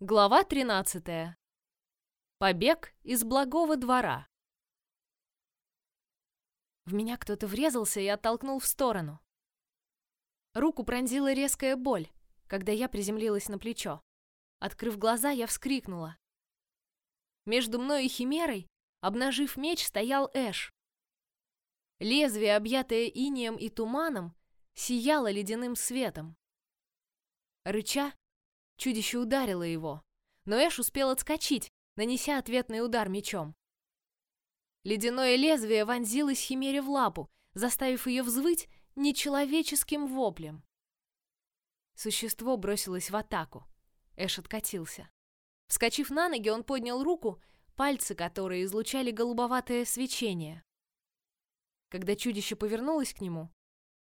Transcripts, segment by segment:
Глава 13. Побег из благого двора. В меня кто-то врезался и оттолкнул в сторону. Руку пронзила резкая боль, когда я приземлилась на плечо. Открыв глаза, я вскрикнула. Между мной и химерой, обнажив меч, стоял Эш. Лезвие, объятое инеем и туманом, сияло ледяным светом. Рыча, Чудище ударило его, но Эш успел отскочить, нанеся ответный удар мечом. Ледяное лезвие вонзилось Химере в лапу, заставив ее взвыть нечеловеческим воплем. Существо бросилось в атаку. Эш откатился. Вскочив на ноги, он поднял руку, пальцы которой излучали голубоватое свечение. Когда чудище повернулось к нему,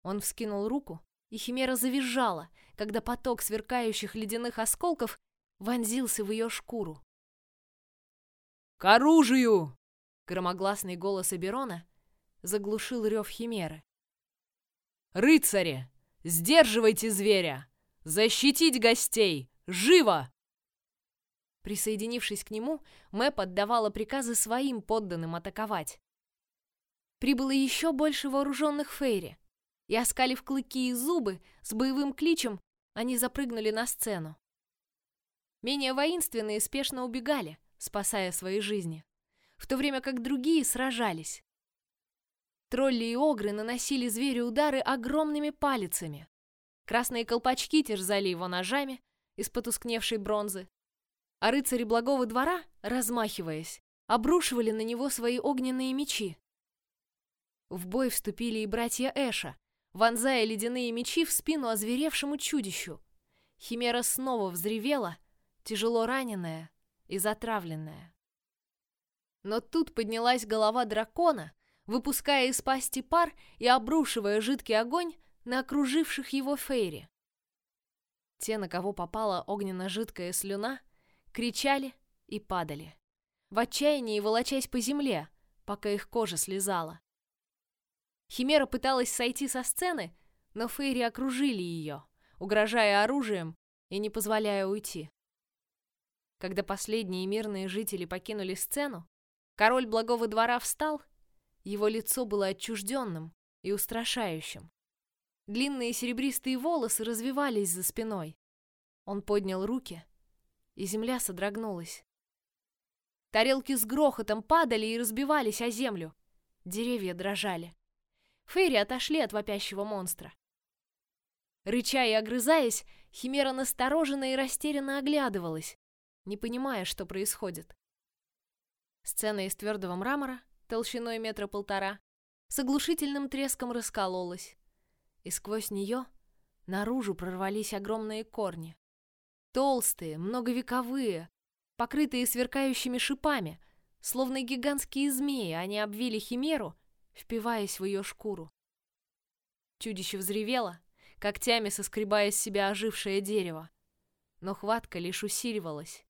он вскинул руку, и Химера завизжала, когда поток сверкающих ледяных осколков вонзился в ее шкуру. «К оружию!» Громогласный голос Эберона заглушил рев Химеры. «Рыцари, сдерживайте зверя! Защитить гостей! Живо!» Присоединившись к нему, Мэп отдавала приказы своим подданным атаковать. Прибыло еще больше вооруженных Фейри, и, оскалив клыки и зубы, с боевым кличем они запрыгнули на сцену. Менее воинственные спешно убегали, спасая свои жизни, в то время как другие сражались. Тролли и огры наносили зверю удары огромными палицами. Красные колпачки терзали его ножами из потускневшей бронзы, а рыцари благого двора, размахиваясь, обрушивали на него свои огненные мечи. В бой вступили и братья Эша, вонзая ледяные мечи в спину озверевшему чудищу. Химера снова взревела, тяжело раненая и затравленная. Но тут поднялась голова дракона, выпуская из пасти пар и обрушивая жидкий огонь на окруживших его фейри. Те, на кого попала огненно-жидкая слюна, кричали и падали, в отчаянии волочась по земле, пока их кожа слезала. Химера пыталась сойти со сцены, но Фейри окружили ее, угрожая оружием и не позволяя уйти. Когда последние мирные жители покинули сцену, король благого двора встал, его лицо было отчужденным и устрашающим. Длинные серебристые волосы развивались за спиной. Он поднял руки, и земля содрогнулась. Тарелки с грохотом падали и разбивались о землю. Деревья дрожали. Фейри отошли от вопящего монстра. Рыча и огрызаясь, Химера настороженно и растерянно оглядывалась, не понимая, что происходит. Сцена из твердого мрамора, толщиной метра полтора, с оглушительным треском раскололась, и сквозь нее наружу прорвались огромные корни. Толстые, многовековые, покрытые сверкающими шипами, словно гигантские змеи, они обвили Химеру впиваясь в ее шкуру. Чудище взревело, когтями соскребая с себя ожившее дерево, но хватка лишь усиливалась.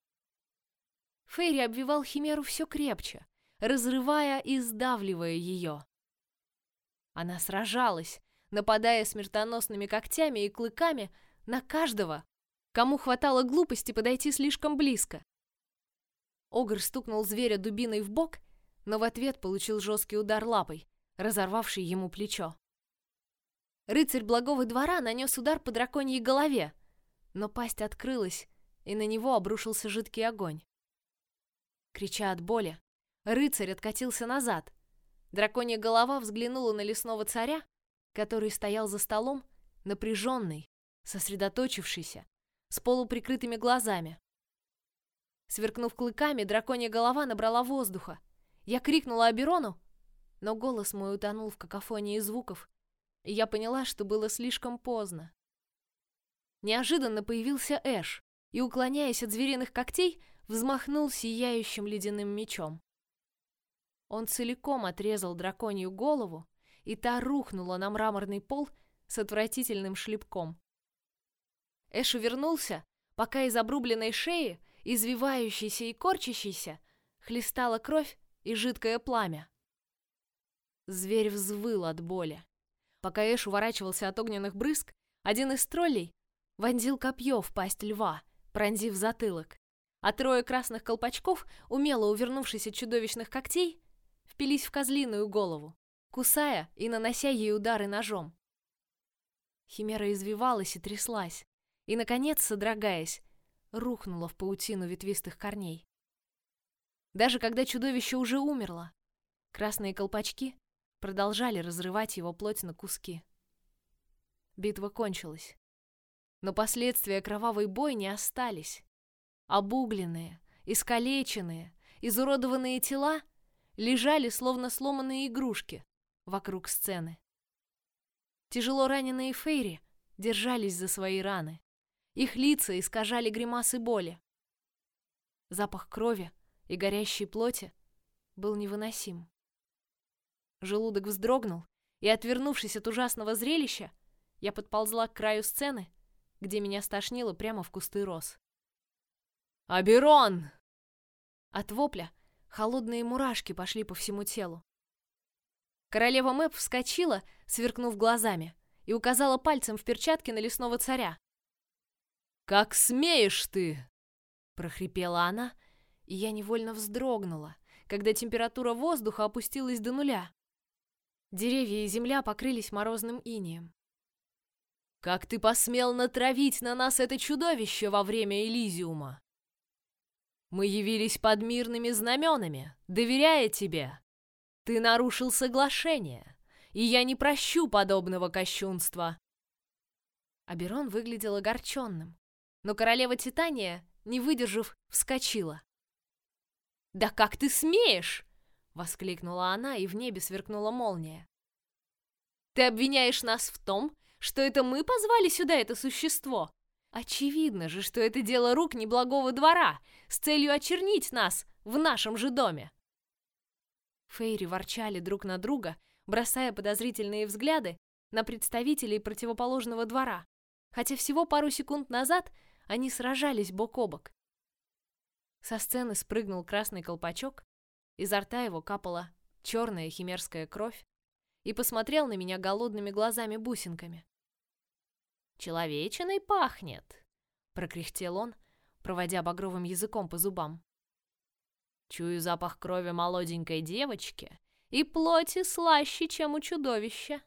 Фейри обвивал Химеру все крепче, разрывая и сдавливая ее. Она сражалась, нападая смертоносными когтями и клыками на каждого, кому хватало глупости подойти слишком близко. Огр стукнул зверя дубиной в бок, но в ответ получил жесткий удар лапой, разорвавший ему плечо. Рыцарь благого двора нанес удар по драконьей голове, но пасть открылась, и на него обрушился жидкий огонь. Крича от боли, рыцарь откатился назад. Драконья голова взглянула на лесного царя, который стоял за столом, напряженный, сосредоточившийся, с полуприкрытыми глазами. Сверкнув клыками, драконья голова набрала воздуха. Я крикнула Аберону, но голос мой утонул в какофонии звуков, и я поняла, что было слишком поздно. Неожиданно появился Эш и, уклоняясь от звериных когтей, взмахнул сияющим ледяным мечом. Он целиком отрезал драконью голову, и та рухнула на мраморный пол с отвратительным шлепком. Эш увернулся, пока из обрубленной шеи, извивающейся и корчащейся, хлестала кровь и жидкое пламя. Зверь взвыл от боли. Пока Эш уворачивался от огненных брызг, один из троллей вонзил копье в пасть льва, пронзив затылок. а трое красных колпачков, умело увернувшись от чудовищных когтей, впились в козлиную голову, кусая и нанося ей удары ножом. Химера извивалась и тряслась, и, наконец, содрогаясь, рухнула в паутину ветвистых корней. Даже когда чудовище уже умерло, красные колпачки продолжали разрывать его плоть на куски. Битва кончилась. Но последствия кровавой бойни остались. Обугленные, искалеченные, изуродованные тела лежали, словно сломанные игрушки, вокруг сцены. Тяжело раненые Фейри держались за свои раны. Их лица искажали гримасы боли. Запах крови и горящей плоти был невыносим. Желудок вздрогнул, и, отвернувшись от ужасного зрелища, я подползла к краю сцены, где меня стошнило прямо в кусты роз. «Аберон!» От вопля холодные мурашки пошли по всему телу. Королева Мэп вскочила, сверкнув глазами, и указала пальцем в перчатке на лесного царя. «Как смеешь ты!» — прохрипела она, и я невольно вздрогнула, когда температура воздуха опустилась до нуля. Деревья и земля покрылись морозным инеем. «Как ты посмел натравить на нас это чудовище во время Элизиума? Мы явились под мирными знаменами, доверяя тебе. Ты нарушил соглашение, и я не прощу подобного кощунства». Аберон выглядел огорченным, но королева Титания, не выдержав, вскочила. «Да как ты смеешь!» — воскликнула она, и в небе сверкнула молния. «Ты обвиняешь нас в том, что это мы позвали сюда это существо? Очевидно же, что это дело рук неблагого двора с целью очернить нас в нашем же доме!» Фейри ворчали друг на друга, бросая подозрительные взгляды на представителей противоположного двора, хотя всего пару секунд назад они сражались бок о бок. Со сцены спрыгнул красный колпачок, изо рта его капала черная химерская кровь и посмотрел на меня голодными глазами-бусинками. «Человечиной пахнет!» — прокряхтел он, проводя багровым языком по зубам. «Чую запах крови молоденькой девочки и плоти слаще, чем у чудовища!»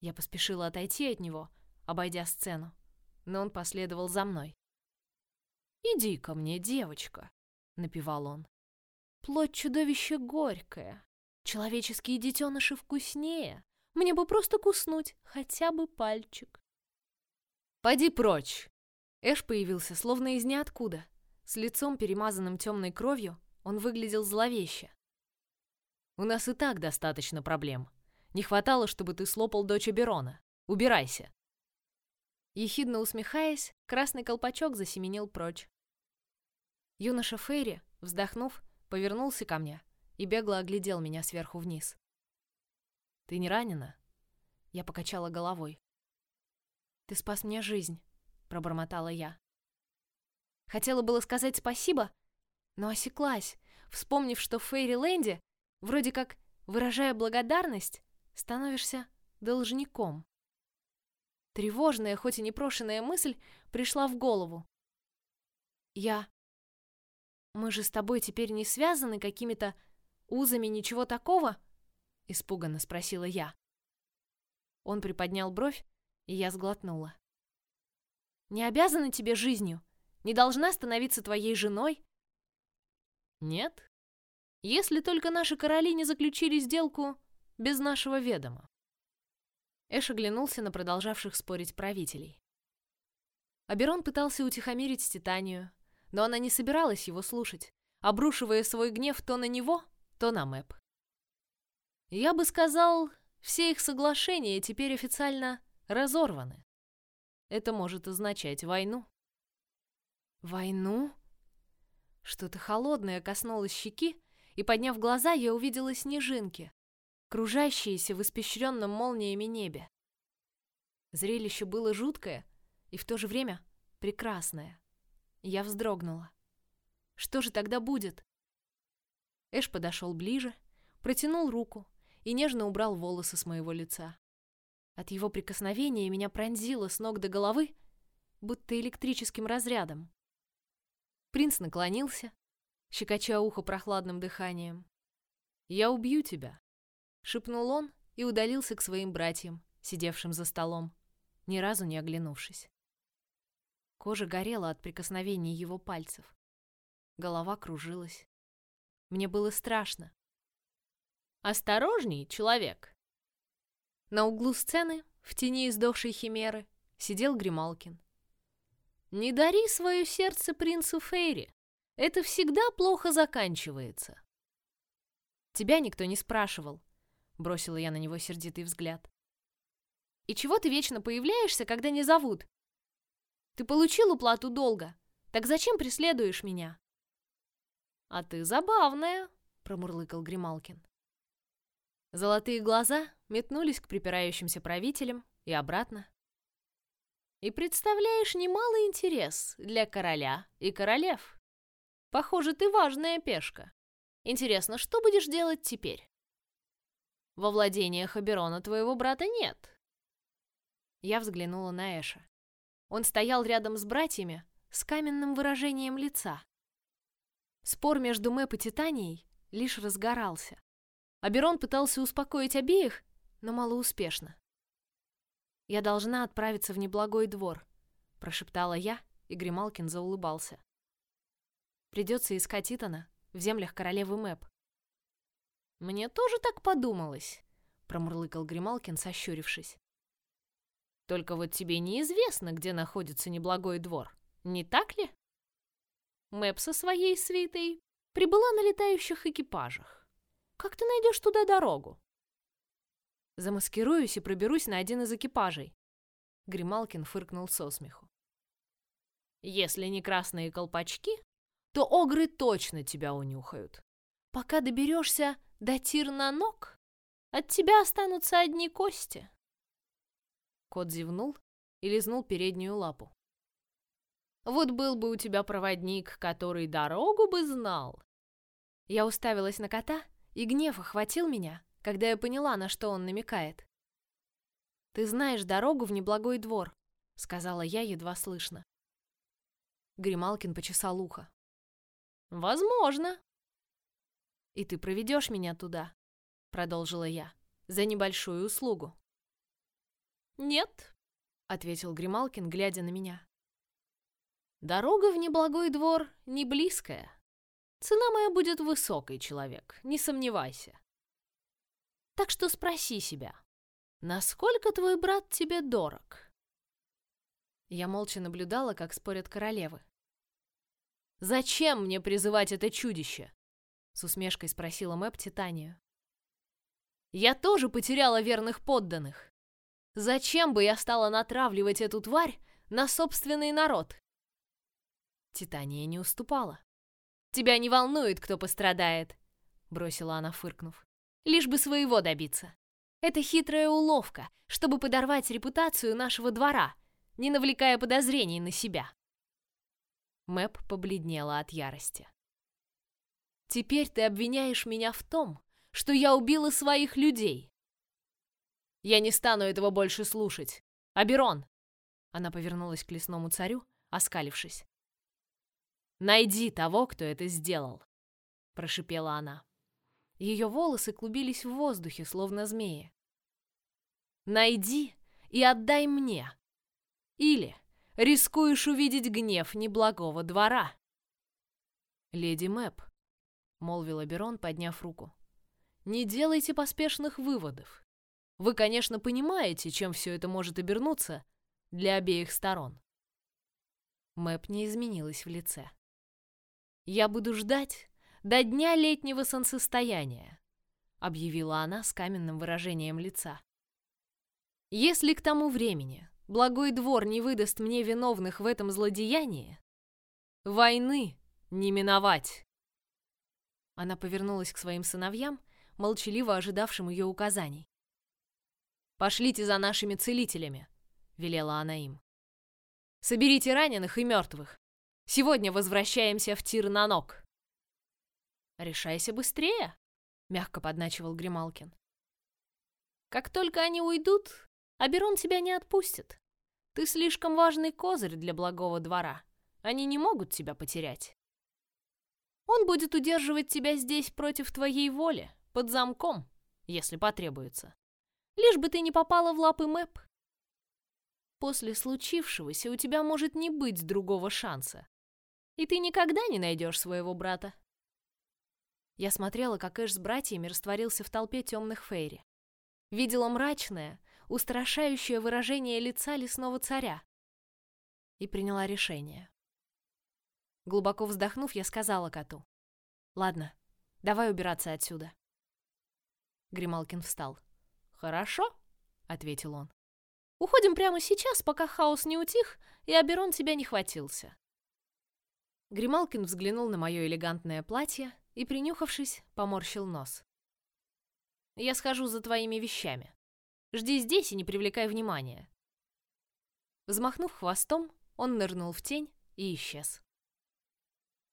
Я поспешила отойти от него, обойдя сцену, но он последовал за мной. «Иди ко мне, девочка», — напевал он. «Плоть чудовища горькая, человеческие детеныши вкуснее. Мне бы просто куснуть хотя бы пальчик». «Поди прочь!» Эш появился словно из ниоткуда. С лицом, перемазанным темной кровью, он выглядел зловеще. «У нас и так достаточно проблем. Не хватало, чтобы ты слопал дочь Берона. Убирайся!» Ехидно усмехаясь, красный колпачок засеменил прочь. Юноша Фейри, вздохнув, повернулся ко мне и бегло оглядел меня сверху вниз. «Ты не ранена?» Я покачала головой. «Ты спас мне жизнь», — пробормотала я. Хотела было сказать спасибо, но осеклась, вспомнив, что в Фейри-Ленде, вроде как выражая благодарность, становишься должником. Тревожная, хоть и непрошенная мысль пришла в голову. Я мы же с тобой теперь не связаны какими-то узами, ничего такого? Испуганно спросила я. Он приподнял бровь, и я сглотнула. Не обязана тебе жизнью, не должна становиться твоей женой. Нет, если только наши короли не заключили сделку без нашего ведома. Эш оглянулся на продолжавших спорить правителей. Аберон пытался утихомирить Титанию, но она не собиралась его слушать, обрушивая свой гнев то на него, то на Мэп. Я бы сказал, все их соглашения теперь официально разорваны. Это может означать войну. Войну? Что-то холодное коснулось щеки, и, подняв глаза, я увидела снежинки, кружащиеся в испещренном молниями небе. Зрелище было жуткое и в то же время прекрасное. Я вздрогнула. Что же тогда будет? Эш подошел ближе, протянул руку и нежно убрал волосы с моего лица. От его прикосновения меня пронзило с ног до головы, будто электрическим разрядом. Принц наклонился, щекоча ухо прохладным дыханием. «Я убью тебя», — шепнул он и удалился к своим братьям, сидевшим за столом, ни разу не оглянувшись. Кожа горела от прикосновений его пальцев. Голова кружилась. Мне было страшно. «Осторожней, человек!» На углу сцены, в тени издохшей химеры, сидел Грималкин. «Не дари свое сердце принцу Фейри. Это всегда плохо заканчивается». «Тебя никто не спрашивал», — бросила я на него сердитый взгляд. «И чего ты вечно появляешься, когда не зовут? Ты получил уплату долга, так зачем преследуешь меня?» «А ты забавная», — промурлыкал Грималкин. Золотые глаза метнулись к припирающимся правителям и обратно. «И представляешь немалый интерес для короля и королев. Похоже, ты важная пешка. Интересно, что будешь делать теперь?» «Во владениях Аберона твоего брата нет». Я взглянула на Эша. Он стоял рядом с братьями с каменным выражением лица. Спор между Мэп и Титанией лишь разгорался. Аберон пытался успокоить обеих, но малоуспешно. «Я должна отправиться в неблагой двор», — прошептала я, и Грималкин заулыбался. «Придется искать Итана в землях королевы Мэп». «Мне тоже так подумалось», — промурлыкал Грималкин, сощурившись. «Только вот тебе неизвестно, где находится неблагой двор, не так ли?» Мэп со своей свитой прибыла на летающих экипажах. Как ты найдешь туда дорогу? Замаскируюсь и проберусь на один из экипажей. Грималкин фыркнул со смеху. Если не красные колпачки, то огры точно тебя унюхают. Пока доберешься до тир на ног, от тебя останутся одни кости. Кот зевнул и лизнул переднюю лапу. Вот был бы у тебя проводник, который дорогу бы знал. Я уставилась на кота, и гнев охватил меня, когда я поняла, на что он намекает. «Ты знаешь дорогу в неблагой двор», — сказала я едва слышно. Грималкин почесал ухо. «Возможно». «И ты проведешь меня туда», — продолжила я, — «за небольшую услугу». «Нет», — ответил Грималкин, глядя на меня. Дорога в неблагой двор не близкая. Цена моя будет высокой, человек, не сомневайся. Так что спроси себя, насколько твой брат тебе дорог? Я молча наблюдала, как спорят королевы. «Зачем мне призывать это чудище?» С усмешкой спросила Мэп Титанию. «Я тоже потеряла верных подданных. Зачем бы я стала натравливать эту тварь на собственный народ?» Титания не уступала. «Тебя не волнует, кто пострадает», — бросила она, фыркнув. «Лишь бы своего добиться. Это хитрая уловка, чтобы подорвать репутацию нашего двора, не навлекая подозрений на себя». Мэп побледнела от ярости. «Теперь ты обвиняешь меня в том, что я убила своих людей. Я не стану этого больше слушать. Аберон!» Она повернулась к лесному царю, оскалившись. Найди того, кто это сделал, прошипела она. Ее волосы клубились в воздухе, словно змеи. Найди и отдай мне. Или рискуешь увидеть гнев неблагого двора. Леди Мэп, молвил Берон, подняв руку. Не делайте поспешных выводов. Вы, конечно, понимаете, чем все это может обернуться для обеих сторон. Мэп не изменилась в лице. «Я буду ждать до дня летнего солнцестояния», — объявила она с каменным выражением лица. «Если к тому времени благой двор не выдаст мне виновных в этом злодеянии, войны не миновать». Она повернулась к своим сыновьям, молчаливо ожидавшим ее указаний. «Пошлите за нашими целителями», — велела она им. «Соберите раненых и мертвых. Сегодня возвращаемся в тир на ног. Решайся быстрее, мягко подначивал Грималкин. Как только они уйдут, Аберон тебя не отпустит. Ты слишком важный козырь для благого двора. Они не могут тебя потерять. Он будет удерживать тебя здесь против твоей воли, под замком, если потребуется. Лишь бы ты не попала в лапы Мэп. После случившегося у тебя может не быть другого шанса. И ты никогда не найдешь своего брата. Я смотрела, как Эш с братьями растворился в толпе темных фейри. Видела мрачное, устрашающее выражение лица лесного царя. И приняла решение. Глубоко вздохнув, я сказала коту. «Ладно, давай убираться отсюда». Грималкин встал. «Хорошо», — ответил он. «Уходим прямо сейчас, пока хаос не утих, и Аберон тебя не хватился». Грималкин взглянул на мое элегантное платье и, принюхавшись, поморщил нос. «Я схожу за твоими вещами. Жди здесь и не привлекай внимания». Взмахнув хвостом, он нырнул в тень и исчез.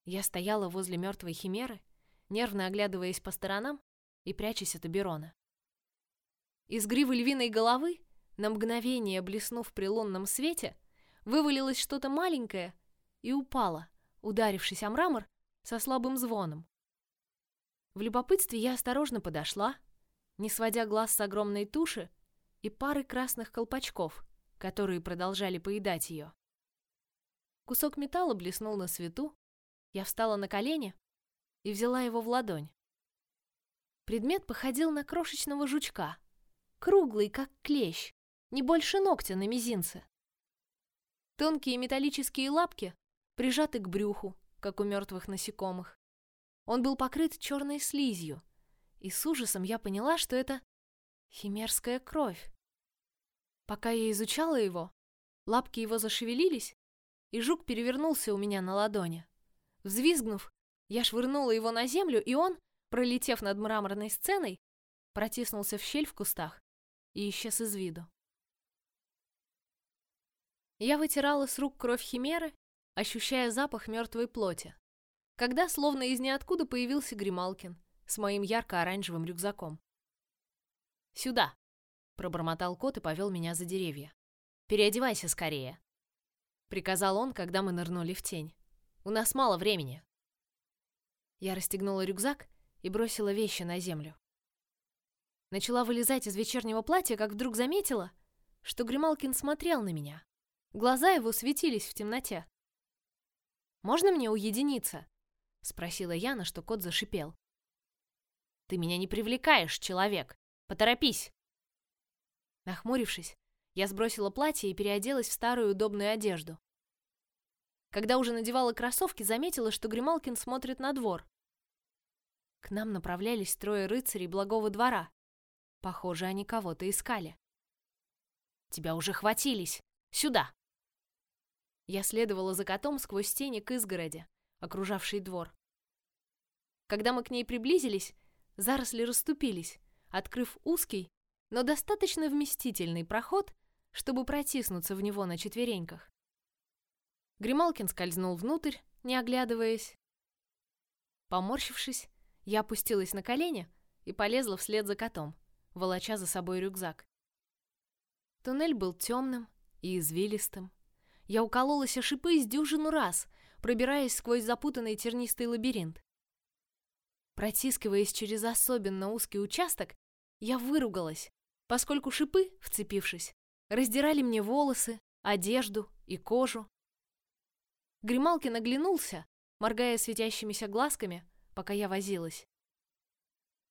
Я стояла возле мертвой химеры, нервно оглядываясь по сторонам и прячась от Аберона. Из гривы львиной головы, на мгновение блеснув при лунном свете, вывалилось что-то маленькое и упало, ударившись о мрамор со слабым звоном. В любопытстве я осторожно подошла, не сводя глаз с огромной туши и пары красных колпачков, которые продолжали поедать ее. Кусок металла блеснул на свету, я встала на колени и взяла его в ладонь. Предмет походил на крошечного жучка, круглый, как клещ, не больше ногтя на мизинце. Тонкие металлические лапки прижаты к брюху, как у мертвых насекомых. Он был покрыт черной слизью, и с ужасом я поняла, что это химерская кровь. Пока я изучала его, лапки его зашевелились, и жук перевернулся у меня на ладони. Взвизгнув, я швырнула его на землю, и он, пролетев над мраморной сценой, протиснулся в щель в кустах и исчез из виду. Я вытирала с рук кровь химеры, ощущая запах мертвой плоти когда словно из ниоткуда появился Грималкин с моим ярко-оранжевым рюкзаком. «Сюда!» — пробормотал кот и повел меня за деревья. «Переодевайся скорее!» — приказал он, когда мы нырнули в тень. «У нас мало времени!» Я расстегнула рюкзак и бросила вещи на землю. Начала вылезать из вечернего платья, как вдруг заметила, что Грималкин смотрел на меня. Глаза его светились в темноте. «Можно мне уединиться?» Спросила я, на что кот зашипел. «Ты меня не привлекаешь, человек! Поторопись!» Нахмурившись, я сбросила платье и переоделась в старую удобную одежду. Когда уже надевала кроссовки, заметила, что Грималкин смотрит на двор. К нам направлялись трое рыцарей благого двора. Похоже, они кого-то искали. «Тебя уже хватились! Сюда!» Я следовала за котом сквозь тени к изгороди, окружавшей двор. Когда мы к ней приблизились, заросли расступились, открыв узкий, но достаточно вместительный проход, чтобы протиснуться в него на четвереньках. Грималкин скользнул внутрь, не оглядываясь. Поморщившись, я опустилась на колени и полезла вслед за котом, волоча за собой рюкзак. Туннель был темным и извилистым. Я укололась о шипы с дюжину раз, пробираясь сквозь запутанный тернистый лабиринт. Протискиваясь через особенно узкий участок, я выругалась, поскольку шипы, вцепившись, раздирали мне волосы, одежду и кожу. Грималкин наглянулся, моргая светящимися глазками, пока я возилась.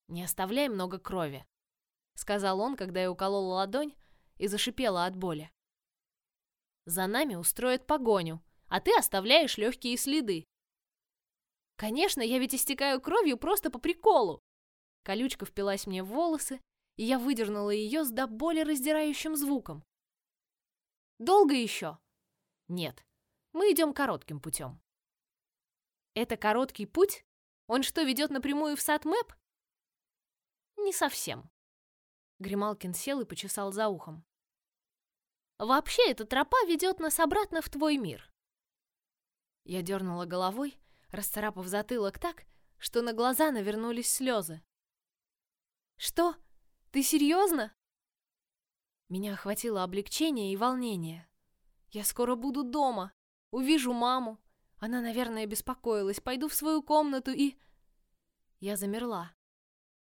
«Не оставляй много крови», — сказал он, когда я уколола ладонь и зашипела от боли. «За нами устроят погоню, а ты оставляешь легкие следы. Конечно, я ведь истекаю кровью просто по приколу. Колючка впилась мне в волосы, и я выдернула ее с до боли раздирающим звуком. Долго еще? Нет, мы идем коротким путем. Это короткий путь? Он что, ведет напрямую в сад Мэп? Не совсем. Грималкин сел и почесал за ухом. Вообще, эта тропа ведет нас обратно в твой мир. Я дернула головой, расцарапав затылок так, что на глаза навернулись слезы. «Что? Ты серьезно?» Меня охватило облегчение и волнение. «Я скоро буду дома, увижу маму, Она, наверное, беспокоилась. Пойду в свою комнату и... Я замерла.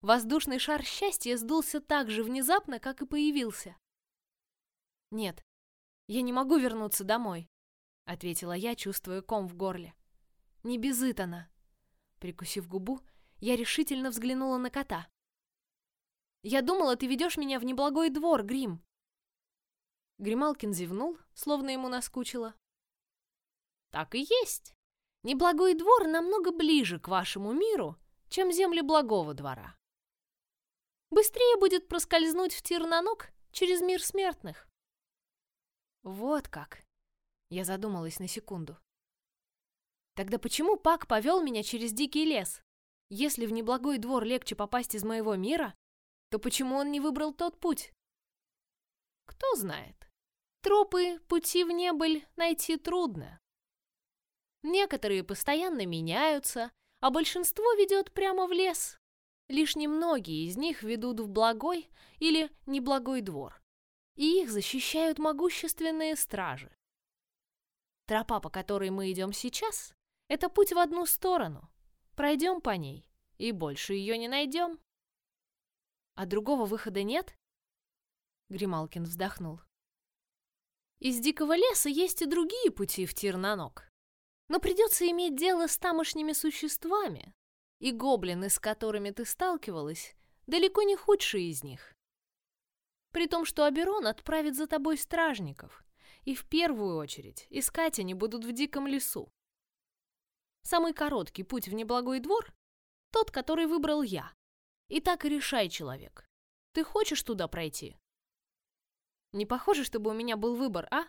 Воздушный шар счастья сдулся так же внезапно, как и появился. Нет, я не могу вернуться домой, ответила я, чувствуя ком в горле. Не без Итана. Прикусив губу, я решительно взглянула на кота. Я думала, ты ведешь меня в неблагой двор, Грим. Грималкин зевнул, словно ему наскучило. Так и есть. Неблагой двор намного ближе к вашему миру, чем земли благого двора. Быстрее будет проскользнуть в Тирнанок через мир смертных. Вот как. Я задумалась на секунду. Тогда почему Пак повел меня через дикий лес? Если в неблагой двор легче попасть из моего мира, то почему он не выбрал тот путь? Кто знает. Тропы пути в небыль найти трудно. Некоторые постоянно меняются, а большинство ведет прямо в лес. Лишь немногие из них ведут в благой или неблагой двор, и их защищают могущественные стражи. Тропа, по которой мы идем сейчас, это путь в одну сторону. Пройдем по ней, и больше ее не найдем. А другого выхода нет? Грималкин вздохнул. Из дикого леса есть и другие пути в Тирнанок. Но придется иметь дело с тамошними существами, и гоблины, с которыми ты сталкивалась, далеко не худшие из них. При том, что Аберон отправит за тобой стражников, и в первую очередь искать они будут в диком лесу. Самый короткий путь в неблагой двор — тот, который выбрал я. И так и решай, человек. Ты хочешь туда пройти? Не похоже, чтобы у меня был выбор, а?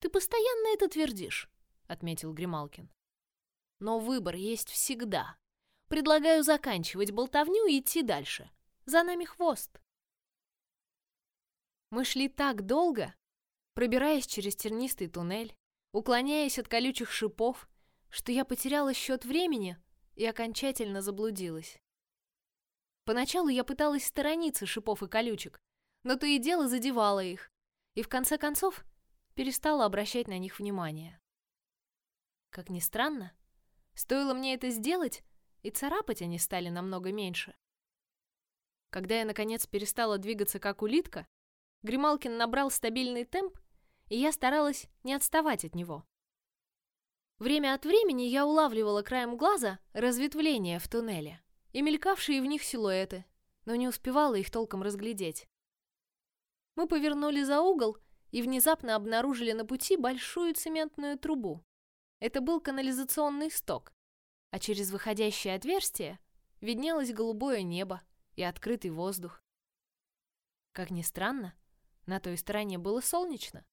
Ты постоянно это твердишь, отметил Грималкин. Но выбор есть всегда. Предлагаю заканчивать болтовню и идти дальше. За нами хвост. Мы шли так долго, пробираясь через тернистый туннель, уклоняясь от колючих шипов, что я потеряла счет времени и окончательно заблудилась. Поначалу я пыталась сторониться шипов и колючек, но то и дело задевала их, и в конце концов перестала обращать на них внимание. Как ни странно, стоило мне это сделать, и царапать они стали намного меньше. Когда я, наконец, перестала двигаться как улитка, Грималкин набрал стабильный темп, и я старалась не отставать от него. Время от времени я улавливала краем глаза разветвления в туннеле и мелькавшие в них силуэты, но не успевала их толком разглядеть. Мы повернули за угол и внезапно обнаружили на пути большую цементную трубу. Это был канализационный сток, а через выходящее отверстие виднелось голубое небо и открытый воздух. Как ни странно, на той стороне было солнечно.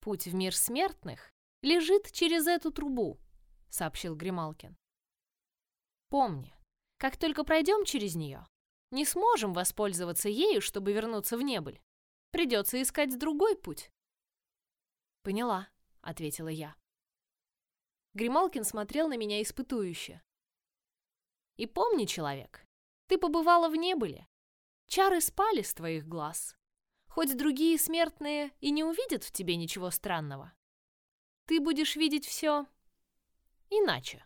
Путь в мир смертных лежит через эту трубу, сообщил Грималкин. Помни, как только пройдем через нее, не сможем воспользоваться ею, чтобы вернуться в небыль. Придется искать другой путь. Поняла, ответила я. Грималкин смотрел на меня испытующе. И помни, человек, ты побывала в небыле. Чары спали с твоих глаз. Хоть другие смертные и не увидят в тебе ничего странного. Ты будешь видеть все иначе.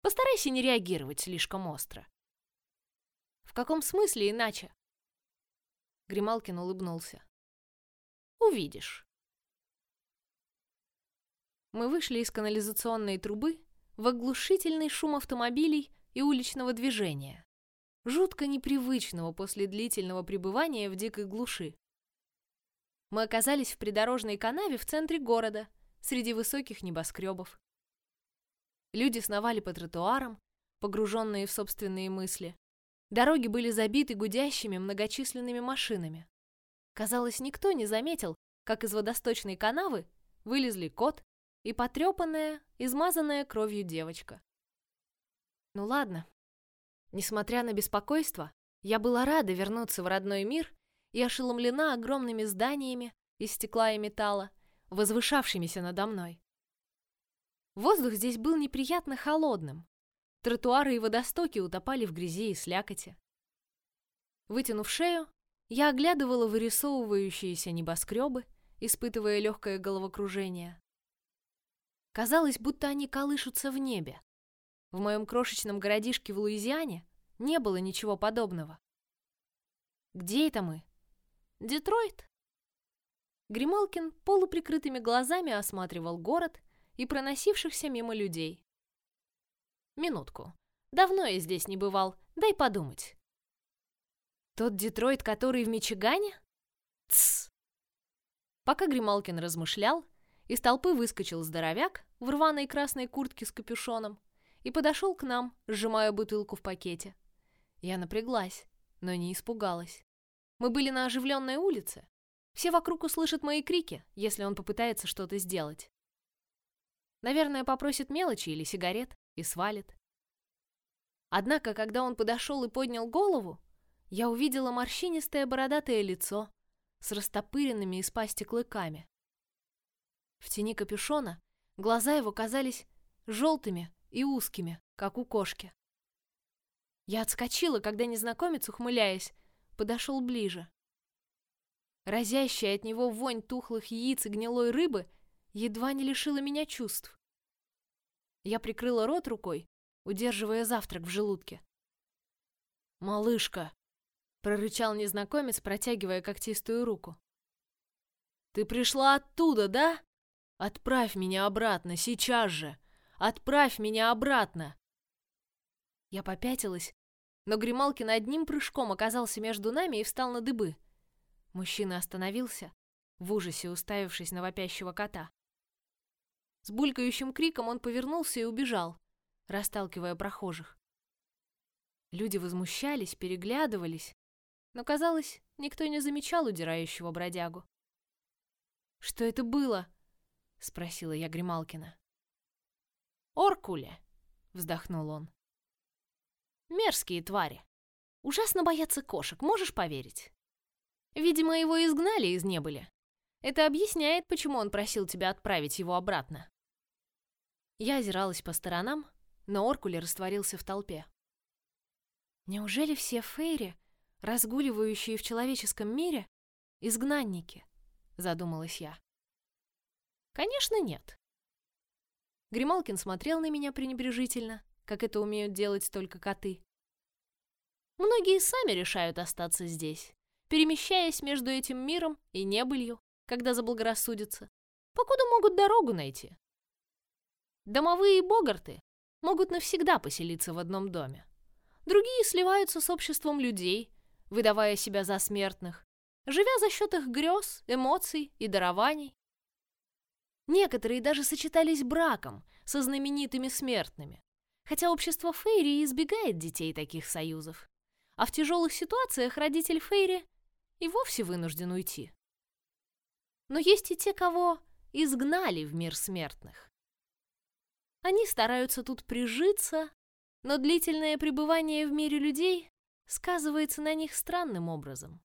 Постарайся не реагировать слишком остро. В каком смысле иначе? Грималкин улыбнулся. Увидишь. Мы вышли из канализационной трубы в оглушительный шум автомобилей и уличного движения, жутко непривычного после длительного пребывания в дикой глуши. Мы оказались в придорожной канаве в центре города, среди высоких небоскребов. Люди сновали по тротуарам, погруженные в собственные мысли. Дороги были забиты гудящими многочисленными машинами. Казалось, никто не заметил, как из водосточной канавы вылезли кот и потрепанная, измазанная кровью девочка. Ну ладно. Несмотря на беспокойство, я была рада вернуться в родной мир и ошеломлена огромными зданиями из стекла и металла, возвышавшимися надо мной. Воздух здесь был неприятно холодным, Тротуары и водостоки утопали в грязи и слякоти. Вытянув шею, я оглядывала вырисовывающиеся небоскребы, испытывая легкое головокружение. Казалось, будто они колышутся в небе. В моем крошечном городишке в Луизиане не было ничего подобного. Где это мы? Детройт? Грималкин полуприкрытыми глазами осматривал город и проносившихся мимо людей. Минутку. Давно я здесь не бывал, дай подумать. Тот Детройт, который в Мичигане? Тсс. Пока Грималкин размышлял, из толпы выскочил здоровяк в рваной красной куртке с капюшоном и подошел к нам, сжимая бутылку в пакете. Я напряглась, но не испугалась. Мы были на оживленной улице. Все вокруг услышат мои крики, если он попытается что-то сделать. Наверное, попросит мелочи или сигарет и свалит. Однако, когда он подошел и поднял голову, я увидела морщинистое бородатое лицо с растопыренными из пасти клыками. В тени капюшона глаза его казались желтыми и узкими, как у кошки. Я отскочила, когда незнакомец, ухмыляясь, подошел ближе. Разящая от него вонь тухлых яиц и гнилой рыбы едва не лишила меня чувств. Я прикрыла рот рукой, удерживая завтрак в желудке. «Малышка!» — прорычал незнакомец, протягивая когтистую руку. «Ты пришла оттуда, да?» Отправь меня обратно, сейчас же! Отправь меня обратно!» Я попятилась, но Грималкин одним прыжком оказался между нами и встал на дыбы. Мужчина остановился, в ужасе уставившись на вопящего кота. С булькающим криком он повернулся и убежал, расталкивая прохожих. Люди возмущались, переглядывались, но, казалось, никто не замечал удирающего бродягу. «Что это было?» — спросила я Грималкина. «Оркули!» — вздохнул он. «Мерзкие твари. Ужасно боятся кошек, можешь поверить? Видимо, его изгнали из небыли. Это объясняет, почему он просил тебя отправить его обратно». Я озиралась по сторонам, но Оркули растворился в толпе. Неужели все фейри, разгуливающие в человеческом мире, изгнанники? Задумалась я. Конечно, нет. Грималкин смотрел на меня пренебрежительно, как это умеют делать только коты. Многие сами решают остаться здесь, перемещаясь между этим миром и небылью, когда заблагорассудится, покуда могут дорогу найти. Домовые богарты могут навсегда поселиться в одном доме. Другие сливаются с обществом людей, выдавая себя за смертных, живя за счет их грез, эмоций и дарований. Некоторые даже сочетались браком со знаменитыми смертными, хотя общество Фейри избегает детей таких союзов, а в тяжелых ситуациях родитель Фейри и вовсе вынужден уйти. Но есть и те, кого изгнали в мир смертных. Они стараются тут прижиться, но длительное пребывание в мире людей сказывается на них странным образом.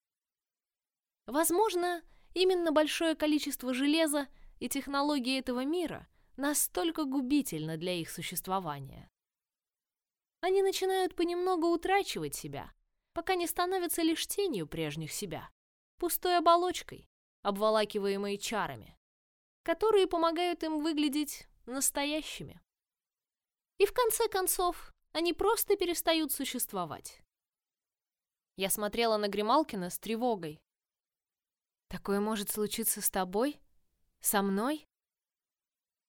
Возможно, именно большое количество железа и технологии этого мира настолько губительны для их существования. Они начинают понемногу утрачивать себя, пока не становятся лишь тенью прежних себя, пустой оболочкой, обволакиваемой чарами, которые помогают им выглядеть настоящими. И в конце концов, они просто перестают существовать. Я смотрела на Грималкина с тревогой. «Такое может случиться с тобой?» Со мной?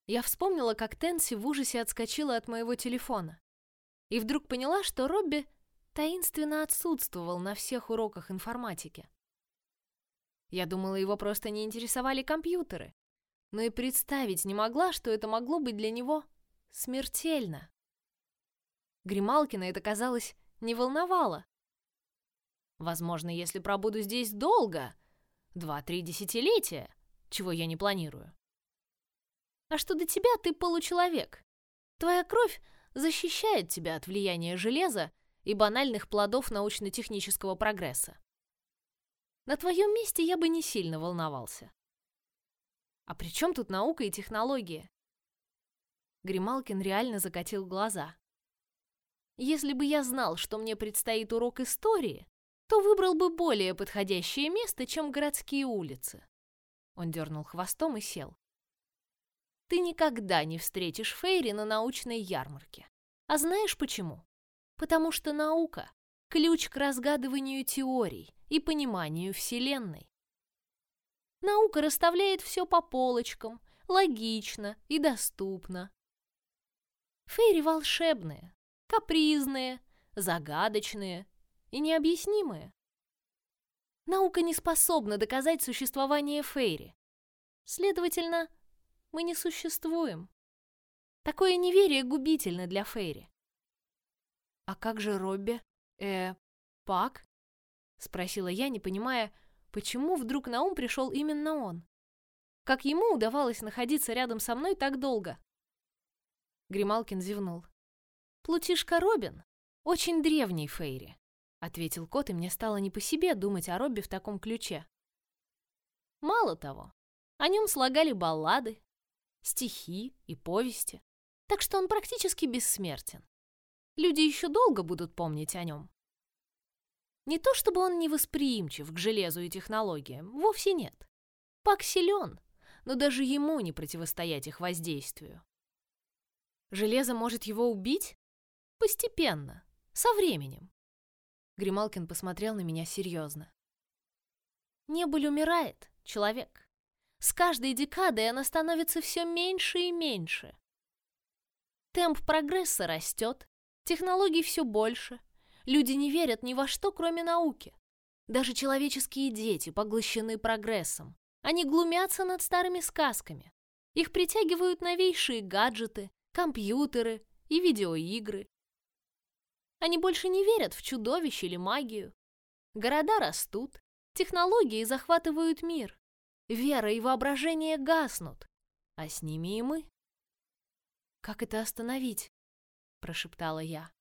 Я вспомнила, как Тенси в ужасе отскочила от моего телефона. И вдруг поняла, что Робби таинственно отсутствовал на всех уроках информатики. Я думала, его просто не интересовали компьютеры, но и представить не могла, что это могло быть для него смертельно. Грималкина это, казалось, не волновало. Возможно, если пробуду здесь долго, два-три десятилетия, чего я не планирую. А что до тебя, ты получеловек. Твоя кровь защищает тебя от влияния железа и банальных плодов научно-технического прогресса. На твоем месте я бы не сильно волновался. А при чем тут наука и технология? Грималкин реально закатил глаза. Если бы я знал, что мне предстоит урок истории, то выбрал бы более подходящее место, чем городские улицы. Он дернул хвостом и сел. Ты никогда не встретишь Фейри на научной ярмарке. А знаешь почему? Потому что наука — ключ к разгадыванию теорий и пониманию Вселенной. Наука расставляет все по полочкам, логично и доступно. Фейри волшебные, капризные, загадочные и необъяснимые. Наука не способна доказать существование Фейри. Следовательно, мы не существуем. Такое неверие губительно для Фейри. «А как же Робби? Э, Пак?» — спросила я, не понимая, почему вдруг на ум пришел именно он. Как ему удавалось находиться рядом со мной так долго? Грималкин зевнул. «Плутишка Робин очень древний Фейри», — ответил кот, и мне стало не по себе думать о Робби в таком ключе. Мало того, о нем слагали баллады, стихи и повести, так что он практически бессмертен. Люди еще долго будут помнить о нем. Не то чтобы он не восприимчив к железу и технологиям, вовсе нет. Пак силен, но даже ему не противостоять их воздействию. Железо может его убить? Постепенно, со временем. Грималкин посмотрел на меня серьезно. Небыль умирает, человек. С каждой декадой она становится все меньше и меньше. Темп прогресса растет, технологий все больше. Люди не верят ни во что, кроме науки. Даже человеческие дети поглощены прогрессом. Они глумятся над старыми сказками. Их притягивают новейшие гаджеты, компьютеры и видеоигры. Они больше не верят в чудовищ или магию. Города растут, технологии захватывают мир. Вера и воображение гаснут, а с ними и мы. «Как это остановить?» — прошептала я.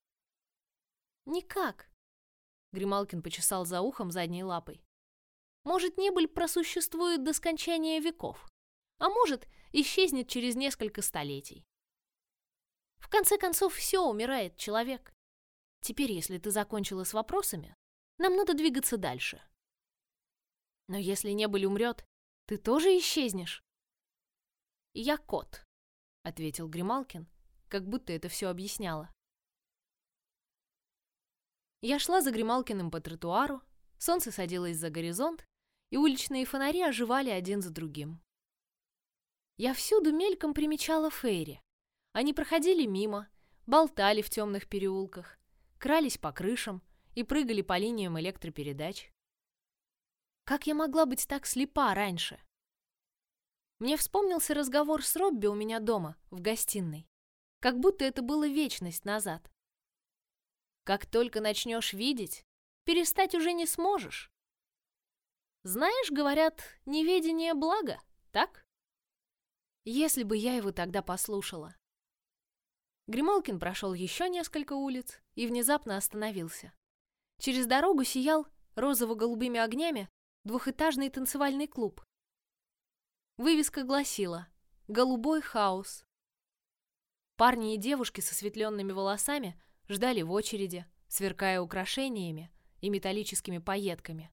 «Никак», — Грималкин почесал за ухом задней лапой. «Может, небыль просуществует до скончания веков, а может, исчезнет через несколько столетий. В конце концов, все умирает человек. Теперь, если ты закончила с вопросами, нам надо двигаться дальше. Но если небыль умрет, ты тоже исчезнешь? Я кот, ответил Грималкин, как будто это все объясняло. Я шла за Грималкиным по тротуару, солнце садилось за горизонт, и уличные фонари оживали один за другим. Я всюду мельком примечала Фейри. Они проходили мимо, болтали в темных переулках, крались по крышам и прыгали по линиям электропередач. Как я могла быть так слепа раньше? Мне вспомнился разговор с Робби у меня дома, в гостиной. Как будто это было вечность назад. Как только начнешь видеть, перестать уже не сможешь. Знаешь, говорят, неведение благо, так? Если бы я его тогда послушала. Грималкин прошел еще несколько улиц и внезапно остановился. Через дорогу сиял розово-голубыми огнями двухэтажный танцевальный клуб. Вывеска гласила «Голубой хаос». Парни и девушки со светленными волосами ждали в очереди, сверкая украшениями и металлическими пайетками.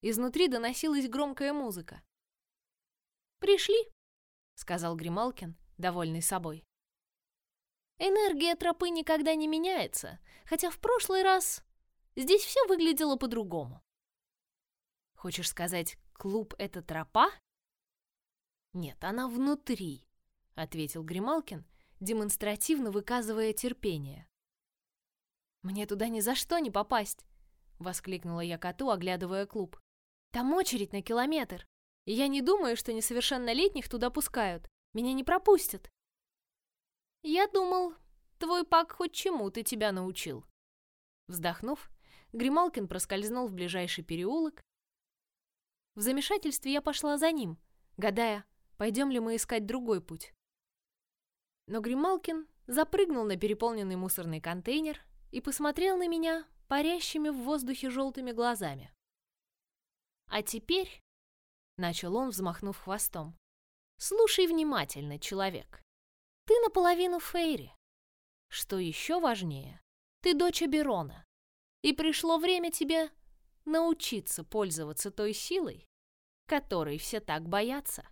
Изнутри доносилась громкая музыка. «Пришли», — сказал Грималкин, довольный собой. «Энергия тропы никогда не меняется, хотя в прошлый раз здесь все выглядело по-другому. Хочешь сказать, клуб — это тропа? Нет, она внутри, — ответил Грималкин, демонстративно выказывая терпение. «Мне туда ни за что не попасть!» — воскликнула я коту, оглядывая клуб. «Там очередь на километр, и я не думаю, что несовершеннолетних туда пускают. Меня не пропустят». «Я думал, твой пак хоть чему-то тебя научил». Вздохнув, Грималкин проскользнул в ближайший переулок в замешательстве я пошла за ним, гадая, пойдем ли мы искать другой путь. Но Грималкин запрыгнул на переполненный мусорный контейнер и посмотрел на меня парящими в воздухе желтыми глазами. «А теперь...» — начал он, взмахнув хвостом. «Слушай внимательно, человек. Ты наполовину Фейри. Что еще важнее, ты дочь Аберона. И пришло время тебе научиться пользоваться той силой, которой все так боятся.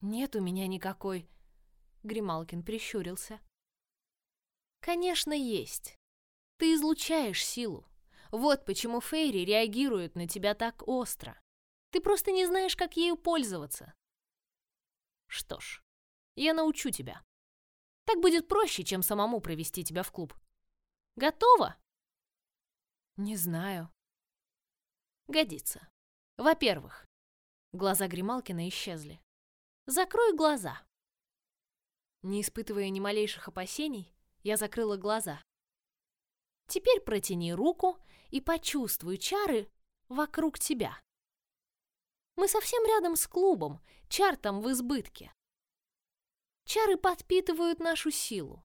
Нет у меня никакой. Грималкин прищурился. Конечно, есть. Ты излучаешь силу. Вот почему Фейри реагируют на тебя так остро. Ты просто не знаешь, как ею пользоваться. Что ж, я научу тебя. Так будет проще, чем самому провести тебя в клуб. Готова? Не знаю. Годится. Во-первых, глаза Грималкина исчезли. Закрой глаза. Не испытывая ни малейших опасений, я закрыла глаза. Теперь протяни руку и почувствуй чары вокруг тебя. Мы совсем рядом с клубом, чар там в избытке. Чары подпитывают нашу силу.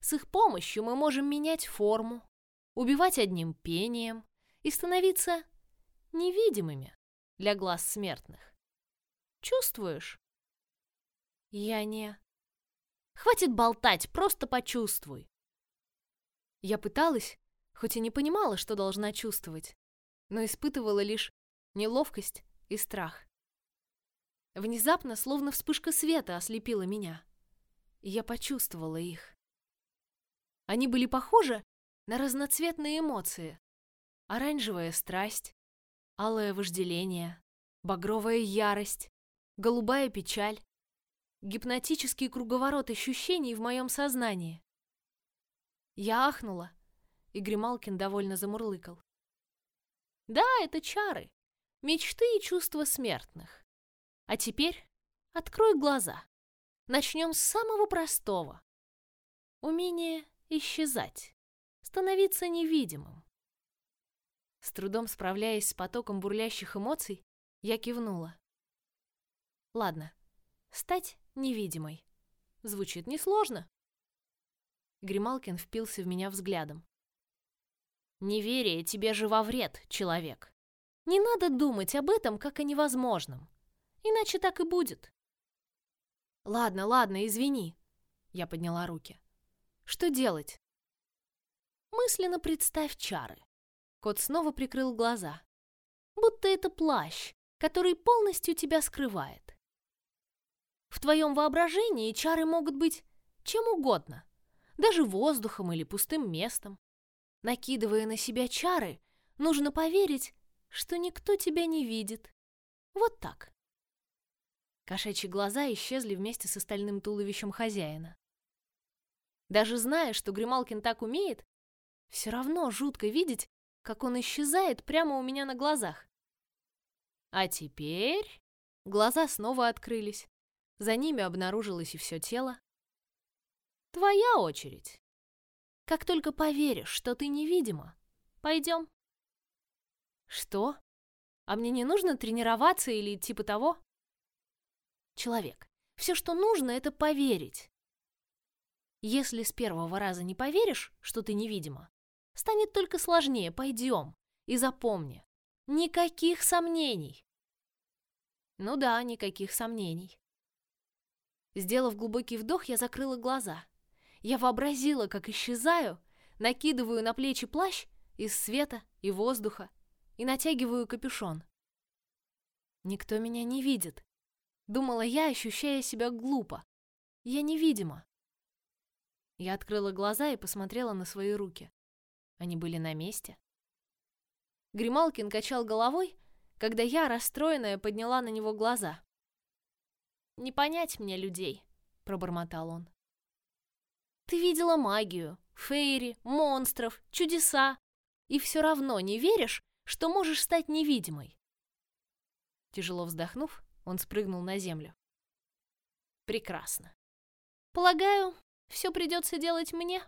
С их помощью мы можем менять форму, убивать одним пением и становиться невидимыми для глаз смертных. Чувствуешь? Я не... Хватит болтать, просто почувствуй. Я пыталась, хоть и не понимала, что должна чувствовать, но испытывала лишь неловкость и страх. Внезапно, словно вспышка света, ослепила меня и я почувствовала их. Они были похожи на разноцветные эмоции. Оранжевая страсть, алое вожделение, багровая ярость, голубая печаль, гипнотический круговорот ощущений в моем сознании. Я ахнула, и Грималкин довольно замурлыкал. Да, это чары, мечты и чувства смертных. А теперь открой глаза. Начнем с самого простого. Умение исчезать, становиться невидимым. С трудом справляясь с потоком бурлящих эмоций, я кивнула. Ладно, стать невидимой. Звучит несложно. Грималкин впился в меня взглядом. Неверие тебе же во вред, человек. Не надо думать об этом как о невозможном. Иначе так и будет. Ладно, ладно, извини. Я подняла руки. Что делать? Мысленно представь чары. Кот снова прикрыл глаза. Будто это плащ, который полностью тебя скрывает. В твоем воображении чары могут быть чем угодно, даже воздухом или пустым местом. Накидывая на себя чары, нужно поверить, что никто тебя не видит. Вот так. Кошачьи глаза исчезли вместе с остальным туловищем хозяина. Даже зная, что Грималкин так умеет, все равно жутко видеть, как он исчезает прямо у меня на глазах. А теперь глаза снова открылись. За ними обнаружилось и все тело. Твоя очередь. Как только поверишь, что ты невидима, пойдем. Что? А мне не нужно тренироваться или типа того? Человек. Все, что нужно, это поверить. Если с первого раза не поверишь, что ты невидима, станет только сложнее. Пойдем. И запомни, никаких сомнений. Ну да, никаких сомнений. Сделав глубокий вдох, я закрыла глаза. Я вообразила, как исчезаю, накидываю на плечи плащ из света и воздуха и натягиваю капюшон. Никто меня не видит. Думала я, ощущая себя глупо. Я невидима. Я открыла глаза и посмотрела на свои руки. Они были на месте. Грималкин качал головой, когда я, расстроенная, подняла на него глаза. «Не понять мне людей», — пробормотал он. «Ты видела магию, фейри, монстров, чудеса, и все равно не веришь, что можешь стать невидимой». Тяжело вздохнув, он спрыгнул на землю. Прекрасно. Полагаю, все придется делать мне.